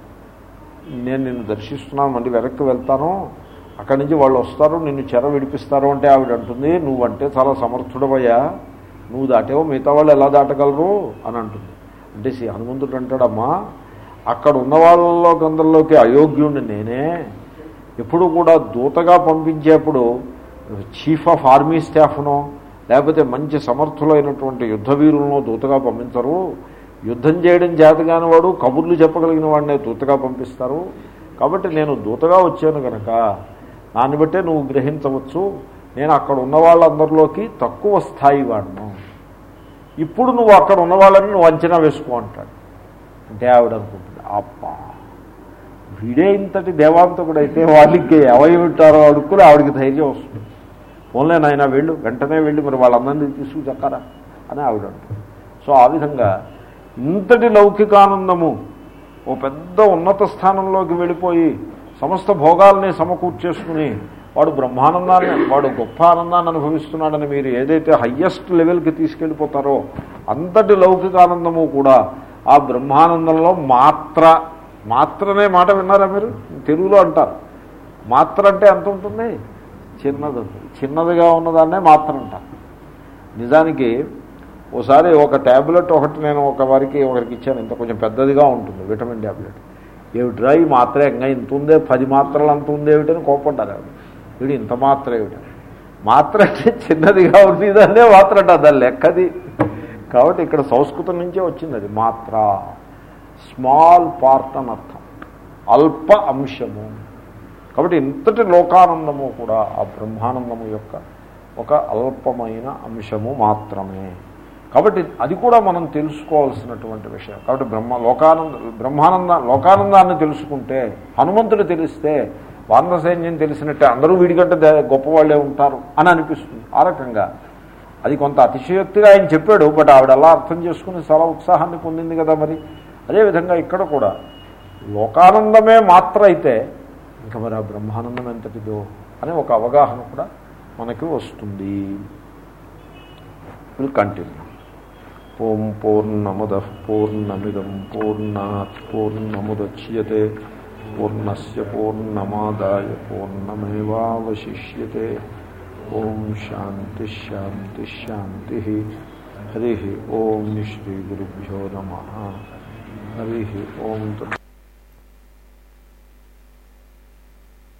S1: నేను నిన్ను దర్శిస్తున్నాను మళ్ళీ వెనక్కి వెళ్తాను. అక్కడి నుంచి వాళ్ళు వస్తారు నిన్ను చెర విడిపిస్తారు అంటే ఆవిడ అంటుంది నువ్వంటే చాలా సమర్థుడవయ్యా. నువ్వు దాటేవో మిగతా వాళ్ళు ఎలా దాటగలరు? అని అంటుంది. అంటే శ్రీ హనుమంతుడు అంటాడమ్మా అక్కడ ఉన్న వాళ్ళలో గందల్లోకి అయోగ్యుడిని నేనే. ఎప్పుడు కూడా దూతగా పంపించేప్పుడు చీఫ్ ఆఫ్ ఆర్మీ స్టాఫ్నో లేకపోతే మంచి సమర్థులైనటువంటి యుద్ధ వీరులను దూతగా పంపించరు. యుద్ధం చేయడం చేతగాని వాడు కబుర్లు చెప్పగలిగిన వాడినే దూతగా పంపిస్తారు. కాబట్టి నేను దూతగా వచ్చాను కనుక దాన్ని బట్టే నువ్వు గ్రహించవచ్చు. నేను అక్కడ ఉన్న వాళ్ళందరిలోకి తక్కువ స్థాయి వాడను. ఇప్పుడు నువ్వు అక్కడ ఉన్న వాళ్ళని నువ్వు అంచనా వేసుకో అంటాడు. అంటే ఆవిడ అనుకుంటుంది అప్ప వీడే ఇంతటి దేవాంతకుడైతే వాళ్ళకి ఎవరు అడుక్కులు ఆవిడకి ధైర్యం వస్తుంది. ఓన్లే నాయన వెళ్ళు వెంటనే వెళ్ళి మరి వాళ్ళందరినీ తీసుకు చెక్కరా అని ఆవిడ అంటుంది. సో ఆ విధంగా ఇంతటి లౌకికానందము ఓ పెద్ద ఉన్నత స్థానంలోకి వెళ్ళిపోయి సమస్త భోగాల్ని సమకూర్చేసుకుని వాడు బ్రహ్మానందాన్ని వాడు గొప్ప ఆనందాన్ని అనుభవిస్తున్నాడని మీరు ఏదైతే హయ్యెస్ట్ లెవెల్కి తీసుకెళ్ళిపోతారో అంతటి లౌకికానందము కూడా ఆ బ్రహ్మానందంలో మాత్ర మాత్రనే మాట విన్నారా మీరు? తెలుగులో అంటారు. మాత్ర అంటే ఎంత ఉంటుంది? చిన్నది. చిన్నదిగా ఉన్నదాన్నే మాత్ర అంటారు. నిజానికి ఓసారి ఒక ట్యాబ్లెట్ ఒకటి నేను ఒక వారికి ఒకరికి ఇచ్చాను. ఇంత కొంచెం పెద్దదిగా ఉంటుంది విటమిన్ ట్యాబ్లెట్ ఏమిట్రా? ఈ మాత్ర ఇంకా ఇంత ఉందే పది మాత్రలు అంత ఉంది ఏమిటని కోపడ్డారు ఆవిడ. వీడు ఇంత మాత్ర ఏమిటని మాత్ర అంటే చిన్నదిగా ఉంది దాన్నే మాత్ర అంటే దాని లెక్కది. కాబట్టి ఇక్కడ సంస్కృతం నుంచే వచ్చింది అది మాత్ర. స్మాల్ పార్ట్ అని అర్థం. అల్ప అంశము. కాబట్టి ఇంతటి లోకానందము కూడా ఆ బ్రహ్మానందము యొక్క ఒక అల్పమైన అంశము మాత్రమే. కాబట్టి అది కూడా మనం తెలుసుకోవాల్సినటువంటి విషయం. కాబట్టి బ్రహ్మ లోకానంద బ్రహ్మానంద లోకానందాన్ని తెలుసుకుంటే హనుమంతుడు తెలిస్తే వానరసైన్యం తెలిసినట్టే అందరూ వీడికంటే గొప్పవాళ్ళే ఉంటారు అని అనిపిస్తుంది. ఆ రకంగా అది కొంత అతిశయోక్తిగా ఆయన చెప్పాడు బట్ ఆవిడ అలా అర్థం చేసుకుని చాలా ఉత్సాహాన్ని పొందింది కదా మరి. అదేవిధంగా ఇక్కడ కూడా లోకానందమే మాత్ర అయితే ఇంకా మరి ఆ బ్రహ్మానందం ఎంతటిదో అనే ఒక అవగాహన కూడా మనకి వస్తుంది. విల్ కంటిన్యూ ఓం పూర్ణముద పూర్ణమిదం పూర్ణాత్ పూర్ణముద్యతే పూర్ణస్ పూర్ణమాదాయ పూర్ణమేవాశిష్యే ఓం శాంతి శాంతి శాంతి హరి ఓం శ్రీ గురుభ్యో నమ హరి ఓం